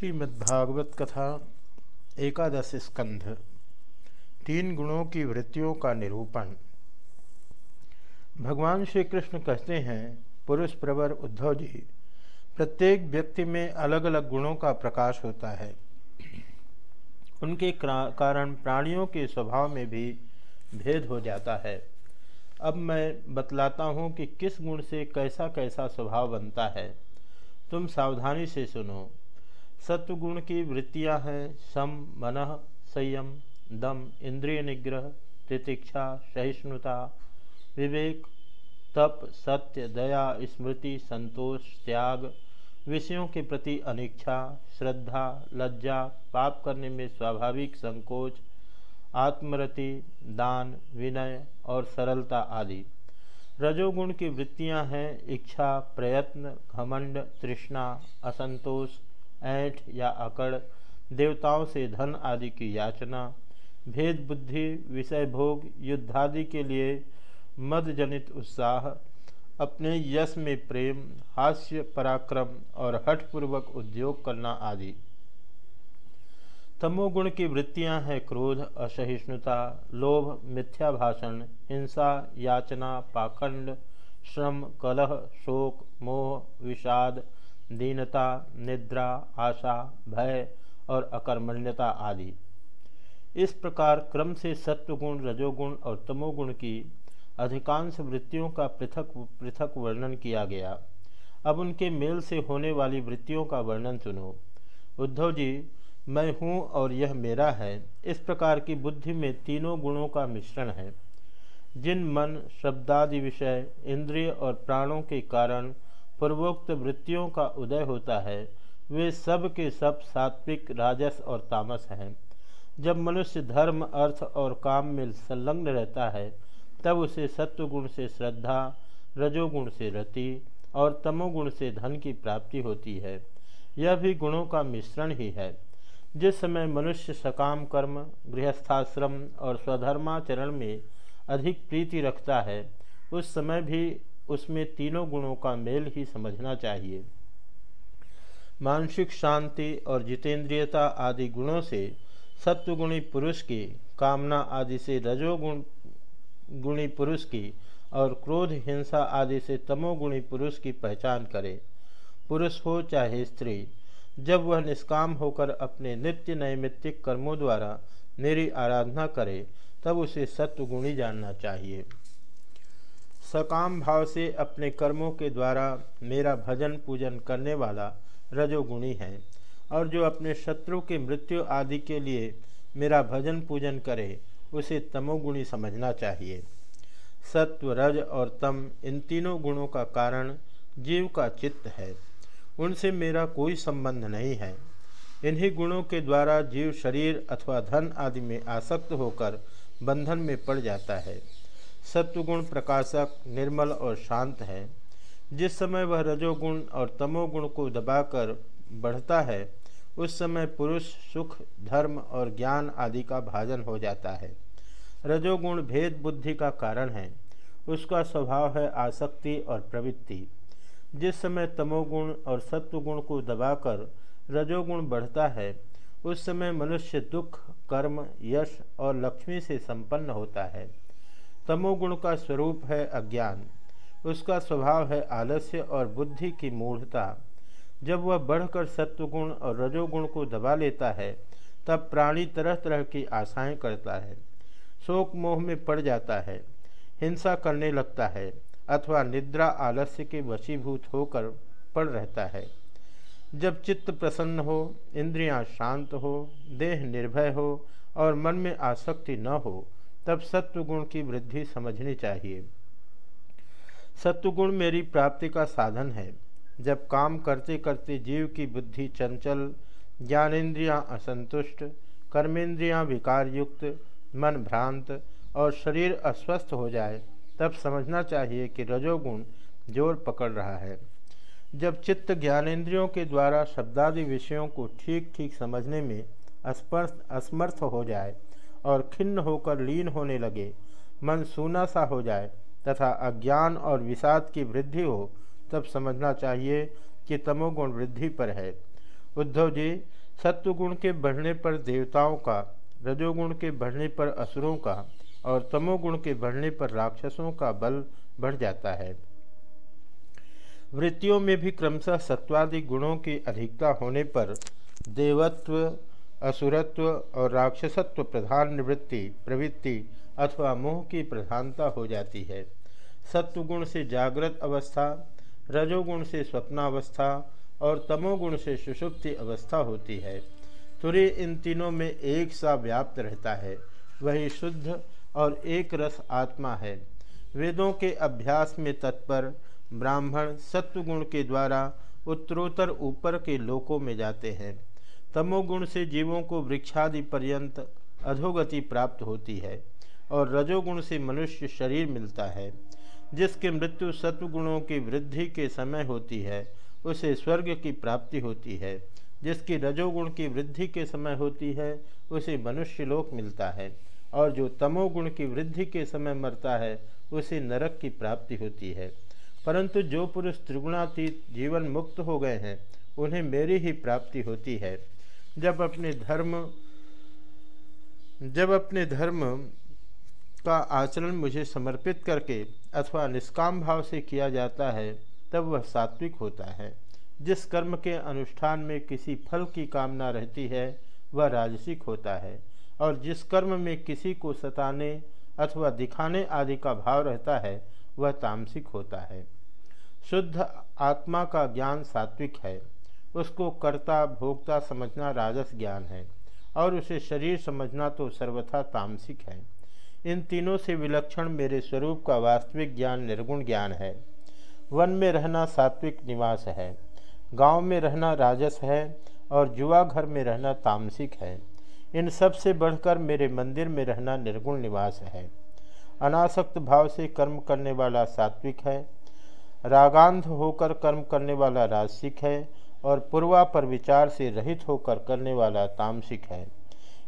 श्रीमद्भागवत कथा एकादश स्कंध तीन गुणों की वृत्तियों का निरूपण। भगवान श्री कृष्ण कहते हैं, पुरुष प्रवर उद्धव जी, प्रत्येक व्यक्ति में अलग अलग गुणों का प्रकाश होता है। उनके कारण प्राणियों के स्वभाव में भी भेद हो जाता है। अब मैं बतलाता हूँ कि किस गुण से कैसा कैसा स्वभाव बनता है। तुम सावधानी से सुनो। सत्वगुण की वृत्तियाँ हैं। सम मन संयम, दम इंद्रिय निग्रह, तितिक्षा, सहिष्णुता, विवेक, तप, सत्य, दया, स्मृति, संतोष, त्याग, विषयों के प्रति अनिच्छा, श्रद्धा, लज्जा, पाप करने में स्वाभाविक संकोच, आत्मरति, दान, विनय और सरलता आदि। रजोगुण की वृत्तियाँ हैं। इच्छा, प्रयत्न, घमंड, तृष्णा, असंतोष ऐठ या अकड़, देवताओं से धन आदि की याचना, भेद बुद्धि, विषय भोग युद्धादि के लिए मद जनित उत्साह, अपने यश में प्रेम, हास्य, पराक्रम और हठपूर्वक उद्योग करना आदि। तमोगुण की वृत्तियाँ हैं क्रोध, असहिष्णुता, लोभ, मिथ्या भाषण, हिंसा, याचना, पाखंड, श्रम, कलह, शोक, मोह, विषाद दीनता, निद्रा, आशा, भय और अकर्मण्यता आदि। इस प्रकार क्रम से सत्वगुण, रजोगुण और तमोगुण की अधिकांश वृत्तियों का पृथक पृथक वर्णन किया गया। अब उनके मेल से होने वाली वृत्तियों का वर्णन सुनो। उद्धव जी, मैं हूँ और यह मेरा है। इस प्रकार की बुद्धि में तीनों गुणों का मिश्रण है। जिन मन, शब्दादि विषय, इंद्रिय और प्राणों के कारण पूर्वोक्त वृत्तियों का उदय होता है। वे सब के सब सात्विक, राजस और तामस हैं। जब मनुष्य धर्म, अर्थ और काम में संलग्न रहता है, तब उसे सत्वगुण से श्रद्धा, रजोगुण से रति और तमोगुण से धन की प्राप्ति होती है। यह भी गुणों का मिश्रण ही है। जिस समय मनुष्य सकाम, कर्म, गृहस्थाश्रम और स्वधर्माचरण में अधिक प्रीति रखता है, उस समय भी उसमें तीनों गुणों का मेल ही समझना चाहिए। मानसिक शांति और जितेंद्रियता आदि गुणों से सत्वगुणी पुरुष की कामना आदि से रजोगुण, गुणी पुरुष की और क्रोध, हिंसा आदि से तमोगुणी पुरुष की पहचान करे। पुरुष हो चाहे स्त्री, जब वह निष्काम होकर अपने नित्य नैमित्तिक कर्मों द्वारा मेरी आराधना करे, तब उसे सत्वगुणी जानना चाहिए। सकाम भाव से अपने कर्मों के द्वारा मेरा भजन पूजन करने वाला रजोगुणी है और जो अपने शत्रु की मृत्यु आदि के लिए मेरा भजन पूजन करे, उसे तमोगुणी समझना चाहिए। सत्व रज और तम इन तीनों गुणों का कारण जीव का चित्त है। उनसे मेरा कोई संबंध नहीं है। इन्हीं गुणों के द्वारा जीव शरीर अथवा धन आदि में आसक्त होकर बंधन में पड़ जाता है। सत्वगुण प्रकाशक, निर्मल और शांत है। जिस समय वह रजोगुण और तमोगुण को दबाकर बढ़ता है, उस समय पुरुष, सुख, धर्म और ज्ञान आदि का भाजन हो जाता है। रजोगुण भेद बुद्धि का कारण है। उसका स्वभाव है आसक्ति और प्रवृत्ति। जिस समय तमोगुण और सत्वगुण को दबाकर रजोगुण बढ़ता है, उस समय मनुष्य दुख, कर्म, यश और लक्ष्मी से संपन्न होता है। तमोगुण का स्वरूप है अज्ञान। उसका स्वभाव है आलस्य और बुद्धि की मूढ़ता। जब वह बढ़कर सत्वगुण और रजोगुण को दबा लेता है, तब प्राणी तरह तरह की आशाएँ करता है। शोक मोह में पड़ जाता है, हिंसा करने लगता है, अथवा निद्रा आलस्य के वशीभूत होकर पड़ रहता है। जब चित्त प्रसन्न हो, इंद्रियाँ शांत हो, देह निर्भय हो और मन में आसक्ति न हो तब सत्वगुण की वृद्धि समझनी चाहिए। सत्वगुण मेरी प्राप्ति का साधन है। जब काम करते करते जीव की बुद्धि चंचल, ज्ञानेन्द्रियाँ असंतुष्ट कर्मेंद्रियाँ विकार युक्त मन भ्रांत और शरीर अस्वस्थ हो जाए, तब समझना चाहिए कि रजोगुण ज़ोर पकड़ रहा है। जब चित्त ज्ञानेन्द्रियों के द्वारा शब्दादि विषयों को ठीक ठीक समझने में अस्पर्थ असमर्थ हो जाए और खिन्न होकर लीन होने लगे। मन सूना सा हो जाए तथा अज्ञान और विषाद की वृद्धि हो, तब समझना चाहिए कि तमोगुण वृद्धि पर है। उद्धव जी, सत्वगुण के बढ़ने पर देवताओं का, रजोगुण के बढ़ने पर असुरों का और तमोगुण के बढ़ने पर राक्षसों का बल बढ़ जाता है। वृत्तियों में भी क्रमशः सत्वादि गुणों की अधिकता होने पर देवत्व असुरत्व और राक्षसत्व प्रधान निवृत्ति, प्रवृत्ति अथवा मोह की प्रधानता हो जाती है। सत्वगुण से जागृत अवस्था, रजोगुण से स्वप्नावस्था और तमोगुण से सुषुप्ति अवस्था होती है। तुरी इन तीनों में एक सा व्याप्त रहता है। वही शुद्ध और एक रस आत्मा है। वेदों के अभ्यास में तत्पर ब्राह्मण सत्वगुण के द्वारा उत्तरोत्तर ऊपर के लोकों में जाते हैं। तमोगुण से जीवों को वृक्षादि पर्यंत अधोगति प्राप्त होती है और रजोगुण से मनुष्य शरीर मिलता है। जिसकी मृत्यु सत्वगुणों की वृद्धि के समय होती है, उसे स्वर्ग की प्राप्ति होती है। जिसकी रजोगुण की वृद्धि के समय होती है, उसे मनुष्य लोक मिलता है। और जो तमोगुण की वृद्धि के समय मरता है, उसे नरक की प्राप्ति होती है। परंतु जो पुरुष त्रिगुणातीत जीवन मुक्त हो गए हैं, उन्हें मेरी ही प्राप्ति होती है। जब अपने धर्म, जब अपने धर्म का आचरण मुझे समर्पित करके अथवा निष्काम भाव से किया जाता है, तब वह सात्विक होता है। जिस कर्म के अनुष्ठान में किसी फल की कामना रहती है, वह राजसिक होता है। और जिस कर्म में किसी को सताने अथवा दिखाने आदि का भाव रहता है, वह तामसिक होता है। शुद्ध आत्मा का ज्ञान सात्विक है। उसको कर्ता, भोक्ता समझना राजस ज्ञान है और उसे शरीर समझना तो सर्वथा तामसिक है। इन तीनों से विलक्षण मेरे स्वरूप का वास्तविक ज्ञान निर्गुण ज्ञान है। वन में रहना सात्विक निवास है, गाँव में रहना राजस है और जुआ घर में रहना तामसिक है। इन सबसे बढ़कर मेरे मंदिर में रहना निर्गुण निवास है। अनासक्त भाव से कर्म करने वाला सात्विक है, रागांध होकर कर्म करने वाला राजसिक है और पूर्वा पर विचार से रहित होकर करने वाला तामसिक है।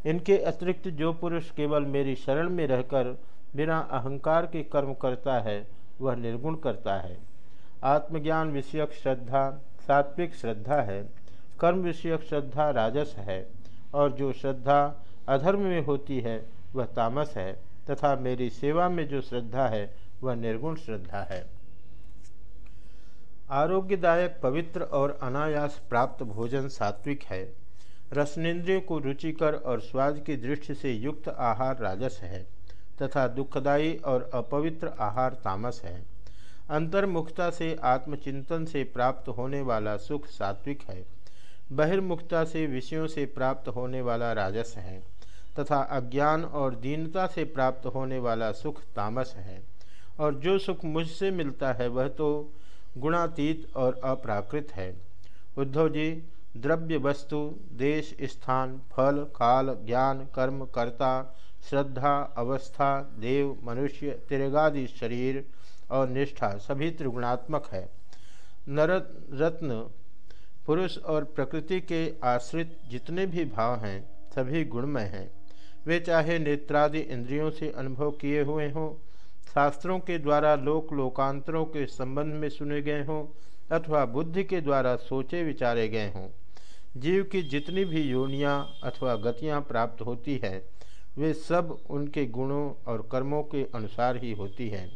इनके अतिरिक्त जो पुरुष केवल मेरी शरण में रहकर बिना अहंकार के कर्म करता है, वह निर्गुण करता है। आत्मज्ञान विषयक श्रद्धा, सात्विक श्रद्धा है। कर्म विषयक श्रद्धा राजस है। और जो श्रद्धा अधर्म में होती है, वह तामस है। तथा मेरी सेवा में जो श्रद्धा है, वह निर्गुण श्रद्धा है। आरोग्यदायक, पवित्र और अनायास प्राप्त भोजन सात्विक है। रसनेन्द्रियों को रुचिकर और स्वाद की दृष्टि से युक्त आहार राजस है तथा दुखदायी और अपवित्र आहार तामस है। अंतर्मुखता से, आत्मचिंतन से प्राप्त होने वाला सुख सात्विक है। बहिर्मुखता से, विषयों से प्राप्त होने वाला राजस है तथा अज्ञान और दीनता से प्राप्त होने वाला सुख तामस है। और जो सुख मुझसे मिलता है, वह तो गुणातीत और अप्राकृत है। उद्धव जी, द्रव्य वस्तु, देश, स्थान, फल, काल, ज्ञान, कर्म, कर्ता, श्रद्धा, अवस्था, देव, मनुष्य, तिरगादि शरीर और निष्ठा सभी त्रिगुणात्मक है। नर रत्न, पुरुष और प्रकृति के आश्रित जितने भी भाव हैं, सभी गुणमय हैं। वे चाहे नेत्रादि इंद्रियों से अनुभव किए हुए हों शास्त्रों के द्वारा लोक लोकांतरों के संबंध में सुने गए हों, अथवा बुद्धि के द्वारा सोचे विचारे गए हों। जीव की जितनी भी योनियाँ अथवा गतियाँ प्राप्त होती है, वे सब उनके गुणों और कर्मों के अनुसार ही होती हैं।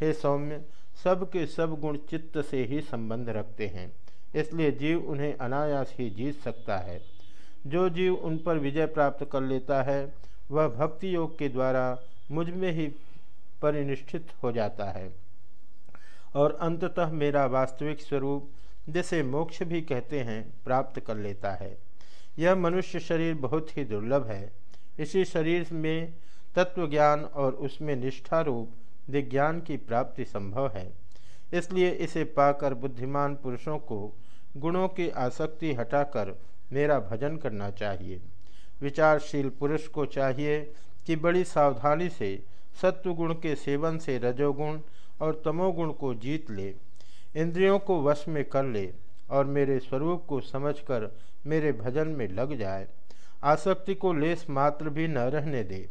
हे सौम्य, सब के सब गुण चित्त से ही संबंध रखते हैं, इसलिए जीव उन्हें अनायास ही जीत सकता है। जो जीव उन पर विजय प्राप्त कर लेता है, वह भक्ति योग के द्वारा मुझमें ही परिनिष्ठित हो जाता है। और अंततः मेरा वास्तविक स्वरूप जिसे मोक्ष भी कहते हैं, प्राप्त कर लेता है। यह मनुष्य शरीर बहुत ही दुर्लभ है। इसी शरीर में तत्व ज्ञान और उसमें निष्ठा रूप विज्ञान की प्राप्ति संभव है। इसलिए इसे पाकर बुद्धिमान पुरुषों को गुणों की आसक्ति हटाकर मेरा भजन करना चाहिए। विचारशील पुरुष को चाहिए कि बड़ी सावधानी से सत्वगुण के सेवन से रजोगुण और तमोगुण को जीत ले, इंद्रियों को वश में कर ले और मेरे स्वरूप को समझकर मेरे भजन में लग जाए। आसक्ति को लेस मात्र भी न रहने दे।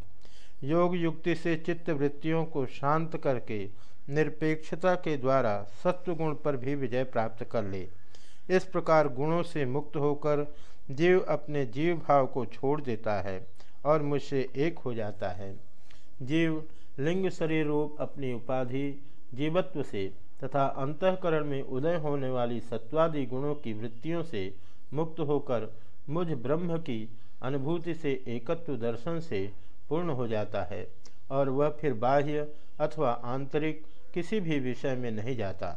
योग युक्ति से चित्त वृत्तियों को शांत करके, निरपेक्षता के द्वारा सत्वगुण पर भी विजय प्राप्त कर ले। इस प्रकार गुणों से मुक्त होकर जीव अपने जीव भाव को छोड़ देता है और मुझसे एक हो जाता है। जीव लिंग शरीर रूप अपनी उपाधि, जीवत्व से तथा अंतकरण में उदय होने वाली सत्वादि गुणों की वृत्तियों से मुक्त होकर मुझ ब्रह्म की अनुभूति से एकत्व दर्शन से पूर्ण हो जाता है और वह फिर बाह्य अथवा आंतरिक किसी भी विषय में नहीं जाता।